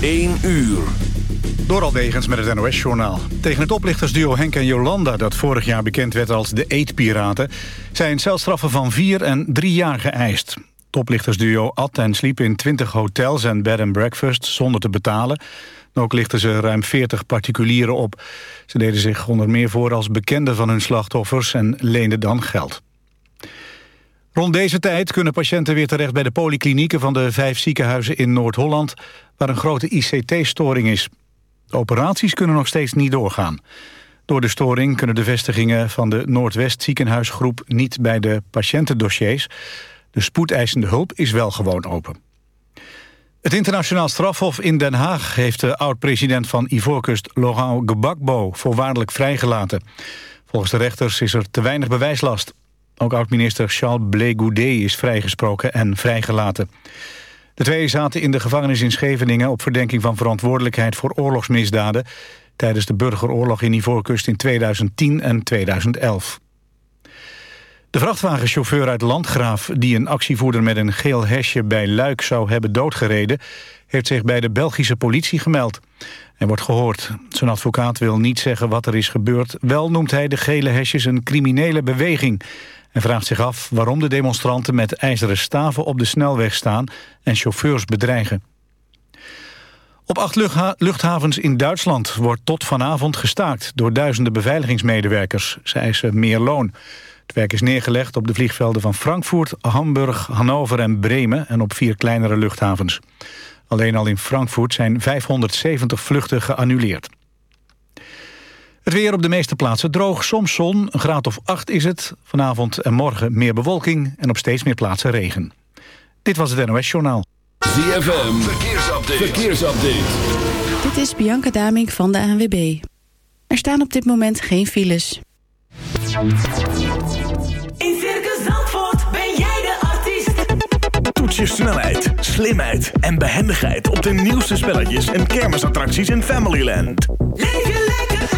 1 uur. Door Alwegens met het NOS-journaal. Tegen het oplichtersduo Henk en Jolanda... dat vorig jaar bekend werd als de Eetpiraten... zijn celstraffen van vier en drie jaar geëist. Het oplichtersduo at en sliep in 20 hotels en bed and breakfast zonder te betalen. Ook lichten ze ruim 40 particulieren op. Ze deden zich onder meer voor als bekenden van hun slachtoffers... en leenden dan geld. Rond deze tijd kunnen patiënten weer terecht bij de polyklinieken van de vijf ziekenhuizen in Noord-Holland, waar een grote ICT-storing is. De operaties kunnen nog steeds niet doorgaan. Door de storing kunnen de vestigingen van de Noordwest ziekenhuisgroep niet bij de patiëntendossiers. De spoedeisende hulp is wel gewoon open. Het internationaal strafhof in Den Haag heeft de oud-president van Ivoorkust Laurent Gbagbo voorwaardelijk vrijgelaten. Volgens de rechters is er te weinig bewijslast. Ook oud-minister Charles Blé is vrijgesproken en vrijgelaten. De twee zaten in de gevangenis in Scheveningen... op verdenking van verantwoordelijkheid voor oorlogsmisdaden... tijdens de burgeroorlog in Ivoorkust in 2010 en 2011. De vrachtwagenchauffeur uit Landgraaf... die een actievoerder met een geel hesje bij Luik zou hebben doodgereden... heeft zich bij de Belgische politie gemeld. Hij wordt gehoord. Zijn advocaat wil niet zeggen wat er is gebeurd. Wel noemt hij de gele hesjes een criminele beweging en vraagt zich af waarom de demonstranten met ijzeren staven op de snelweg staan en chauffeurs bedreigen. Op acht luchthavens in Duitsland wordt tot vanavond gestaakt door duizenden beveiligingsmedewerkers. Ze eisen meer loon. Het werk is neergelegd op de vliegvelden van Frankfurt, Hamburg, Hannover en Bremen en op vier kleinere luchthavens. Alleen al in Frankfurt zijn 570 vluchten geannuleerd. Het weer op de meeste plaatsen droog, soms zon, een graad of 8 is het. Vanavond en morgen meer bewolking en op steeds meer plaatsen regen. Dit was het NOS Journaal. ZFM, verkeersupdate. verkeersupdate. Dit is Bianca Damink van de ANWB. Er staan op dit moment geen files. In Circus Zandvoort ben jij de artiest. Toets je snelheid, slimheid en behendigheid... op de nieuwste spelletjes en kermisattracties in Familyland. Leef je lekker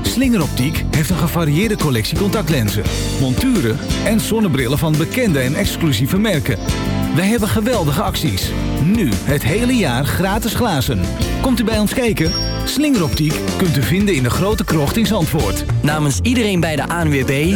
Slingeroptiek heeft een gevarieerde collectie contactlenzen, monturen en zonnebrillen van bekende en exclusieve merken. Wij hebben geweldige acties. Nu het hele jaar gratis glazen. Komt u bij ons kijken? Slingeroptiek kunt u vinden in de grote krocht in Zandvoort. Namens iedereen bij de ANWB...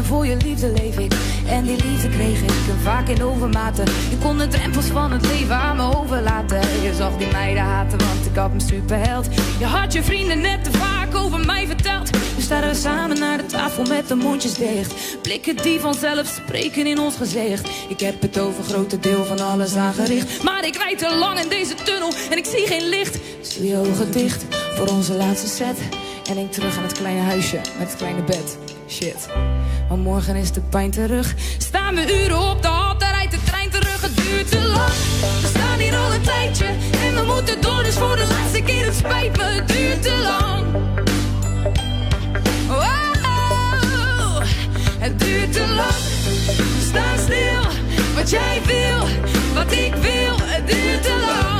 En voor je liefde leef ik. En die liefde kreeg ik vaak in overmaten. Je kon de drempels van het leven aan me overlaten. Je zag die meiden haten, want ik had me superheld. Je had je vrienden net te vaak over mij verteld. Nu staan we samen naar de tafel met de mondjes dicht. Blikken die vanzelf spreken in ons gezicht. Ik heb het over grote deel van alles aangericht. Maar ik rijd te lang in deze tunnel en ik zie geen licht. Doe je ogen dicht voor onze laatste set. En denk terug aan het kleine huisje met het kleine bed. Shit. Maar morgen is de pijn terug. Staan we uren op de hal, daar rijdt de trein terug. Het duurt te lang. We staan hier al een tijdje. En we moeten door, dus voor de laatste keer. Het spijt het duurt te lang. Wow, het duurt te lang. We staan stil. Wat jij wil, wat ik wil. Het duurt te lang.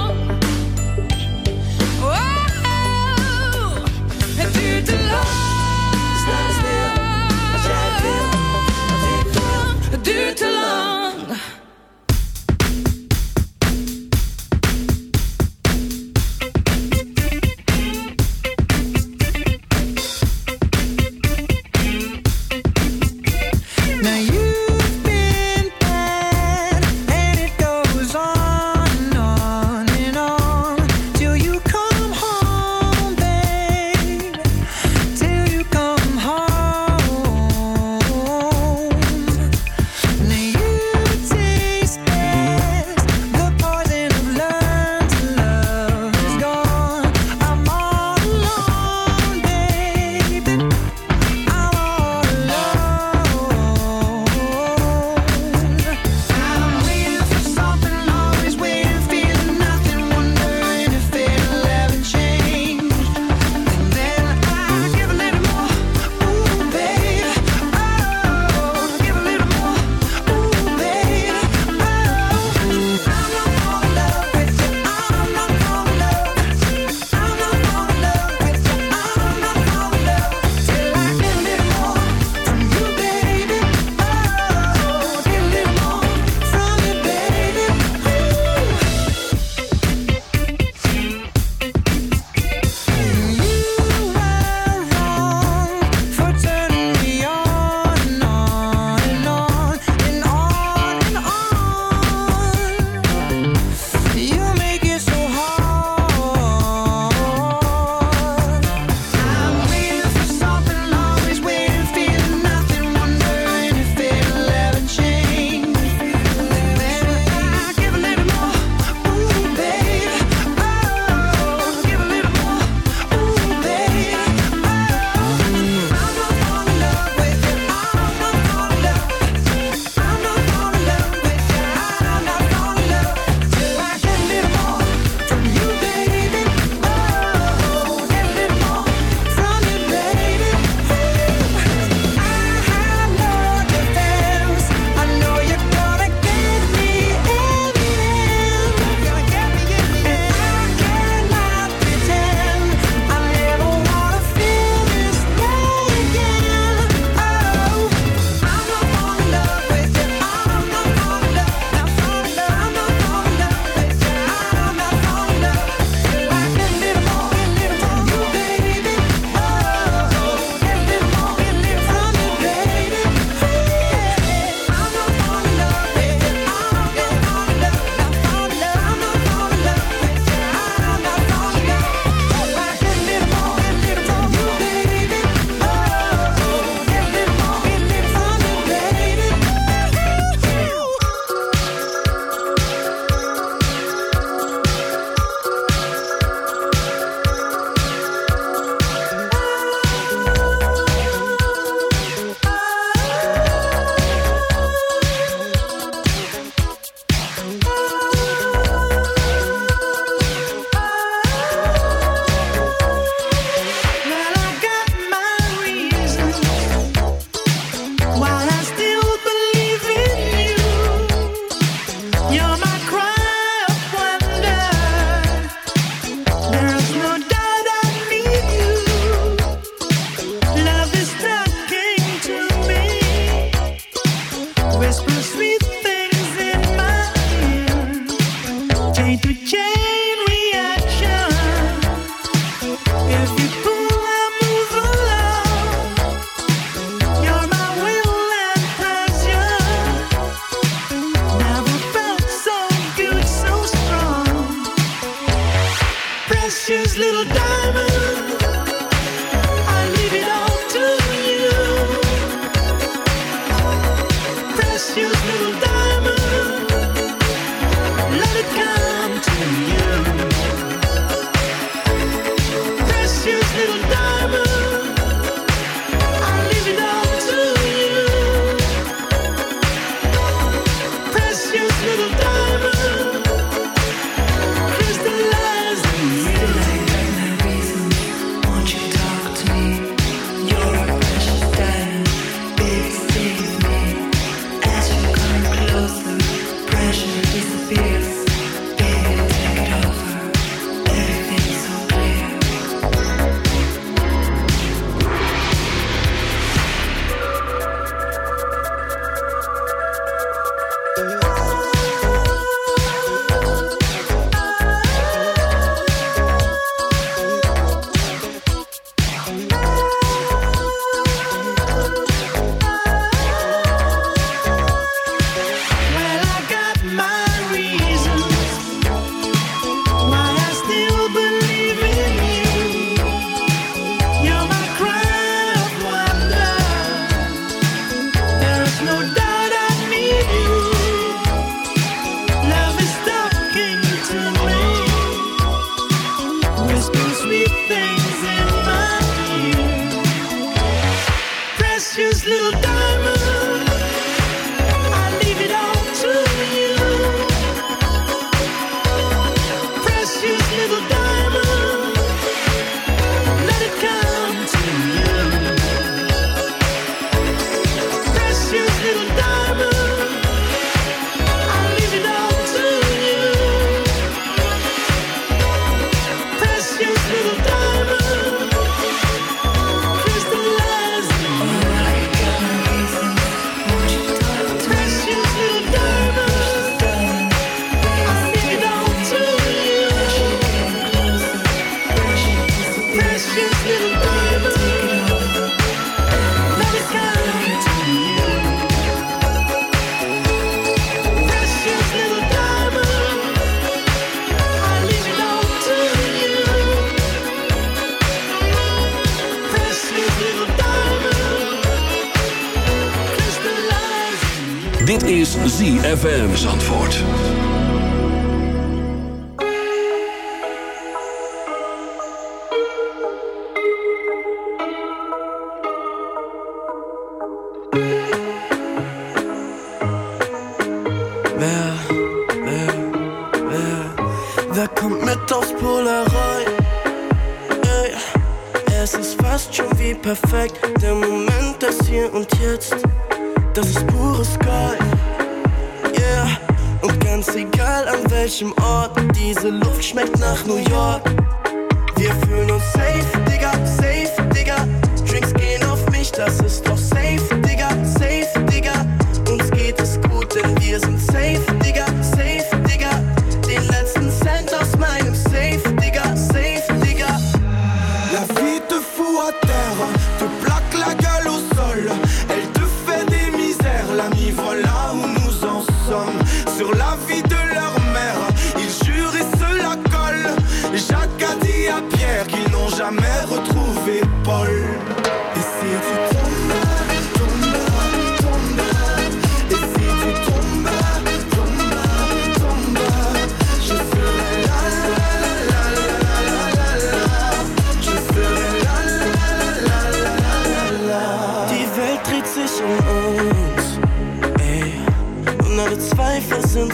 Duurt te lang.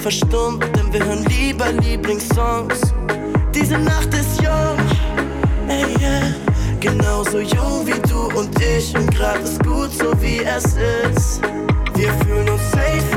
verstummt, denn wir hören lieber Lieblingssongs. Diese Nacht ist jung, ey, yeah. genauso jung wie du und ich. Und gerade ist gut, so wie es ist. Wir fühlen uns safe.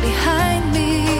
behind me.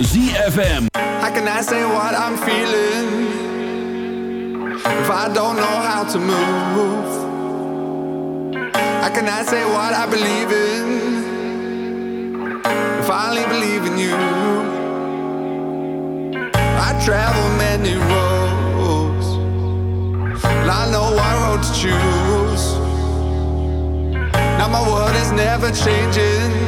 ZFM. How can I say what I'm feeling if I don't know how to move? How can I say what I believe in if I only believe in you? I travel many roads, and I know what road to choose. Now my world is never changing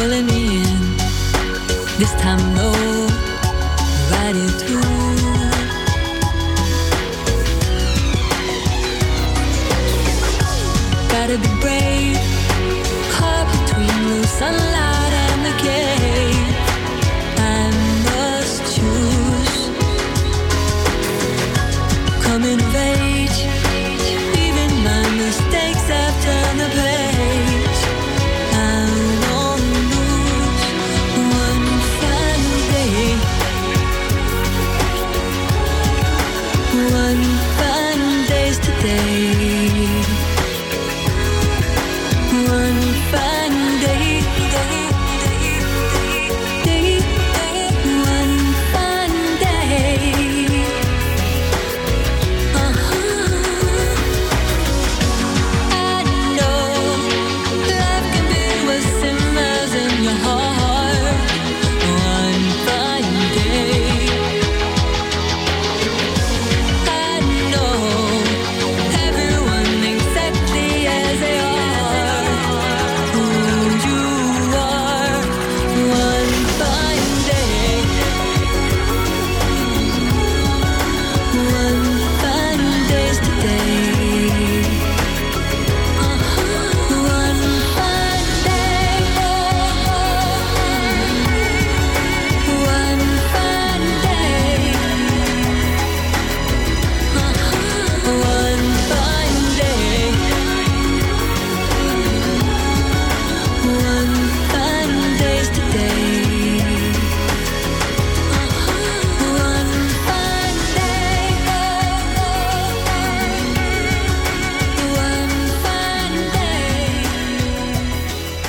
Pulling me in, this time no, right it through.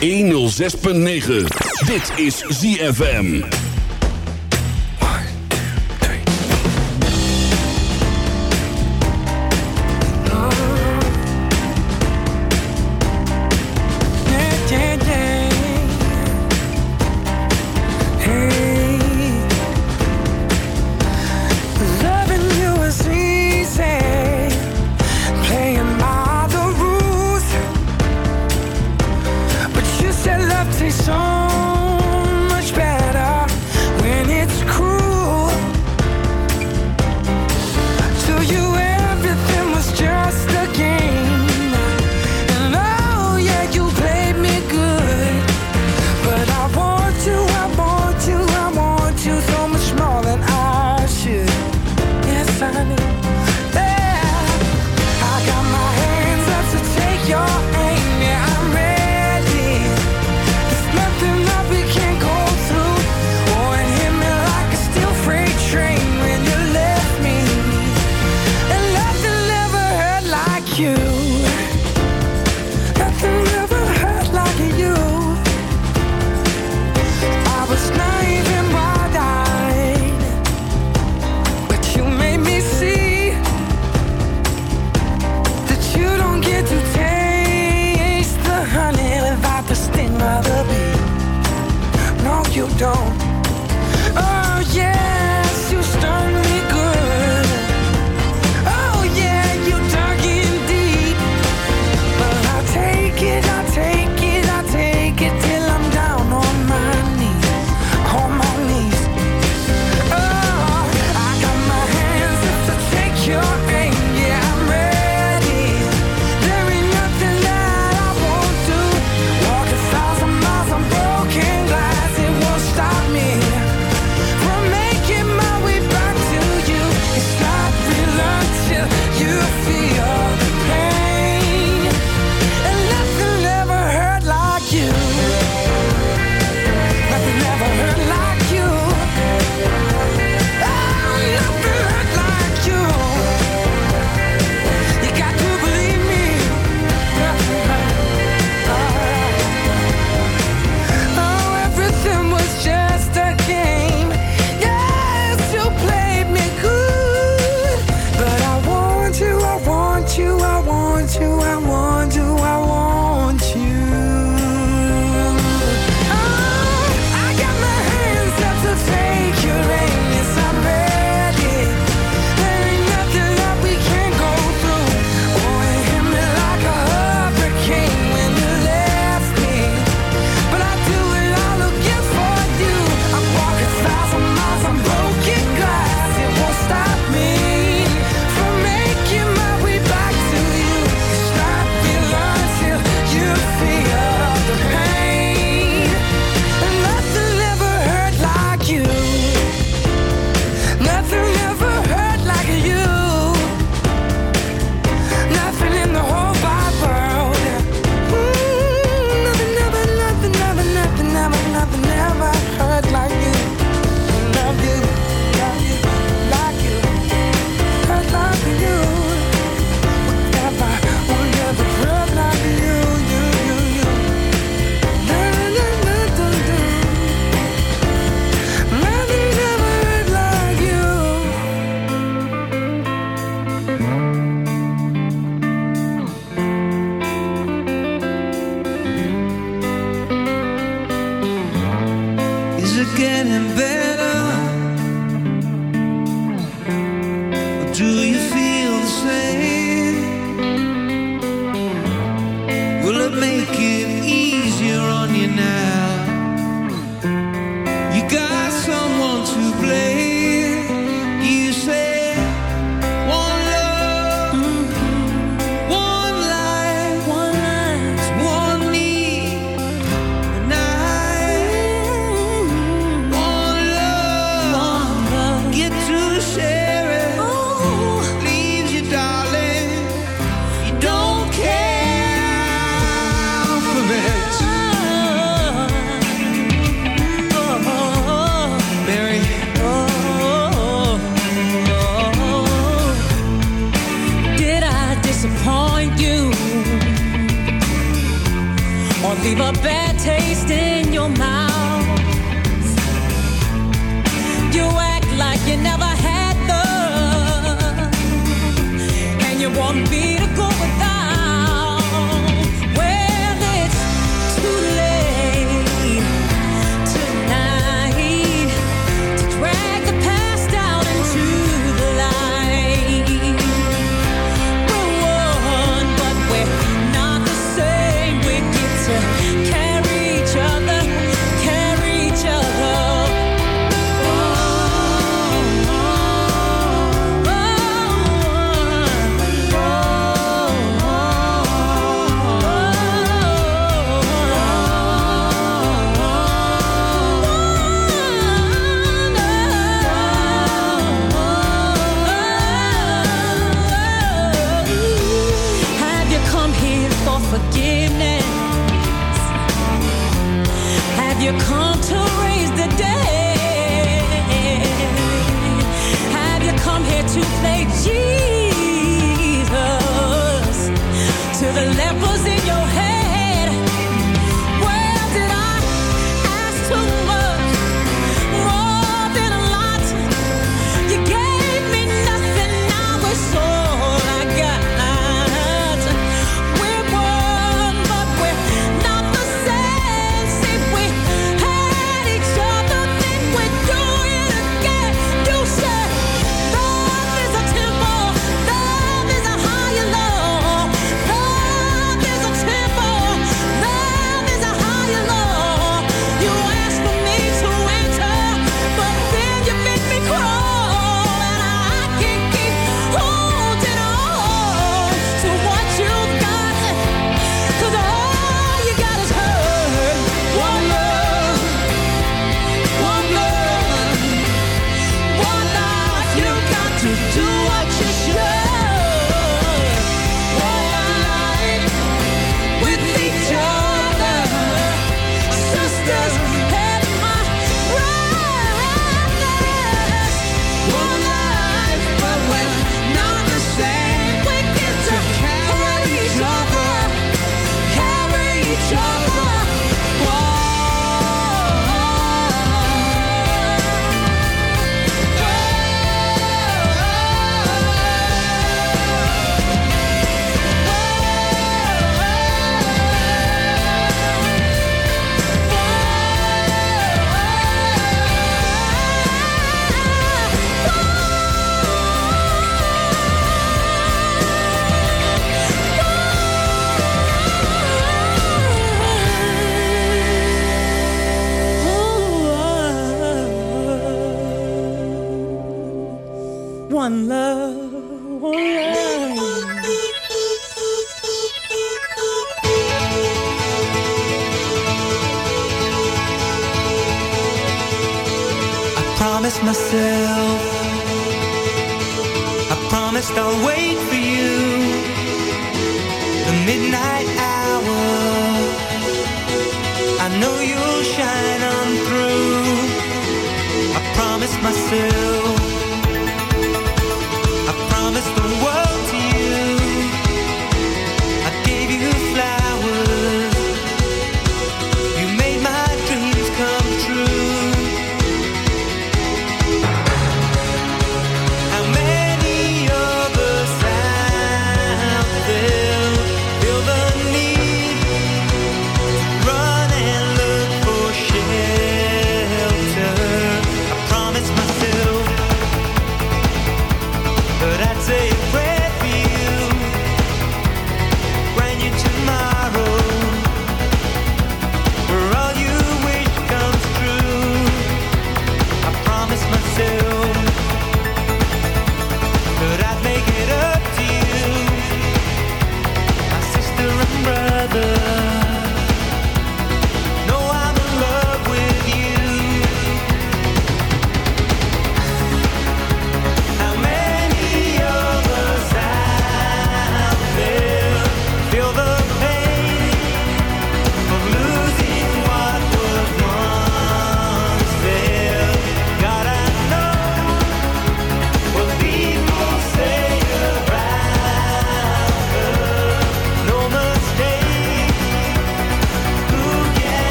106.9 Dit is ZFM.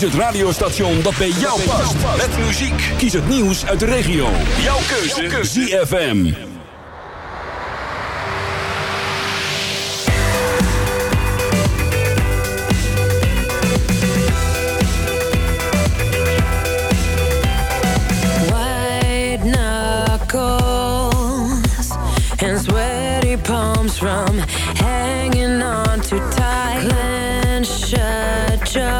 Kies het radiostation dat bij jou past. Met muziek. Kies het nieuws uit de regio. Jouw keuze. Knuckles and sweaty palms from hanging on too tight. Clenched shut jaw.